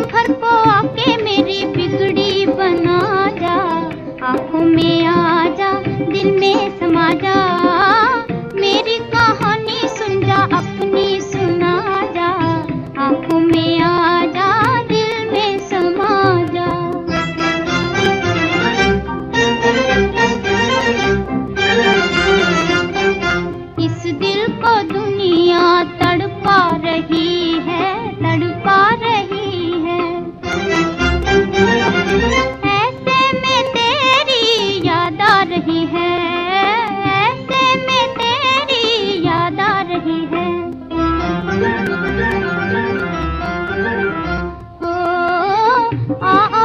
घर को आके मेरी बिगड़ी बना जा। आँखों में आ जा दिल में समा जा। मेरी कहानी सुन जा, अपनी सुना जा। आँखों में आ जा दिल में समा जा। इस दिल को दुनिया oh, oh.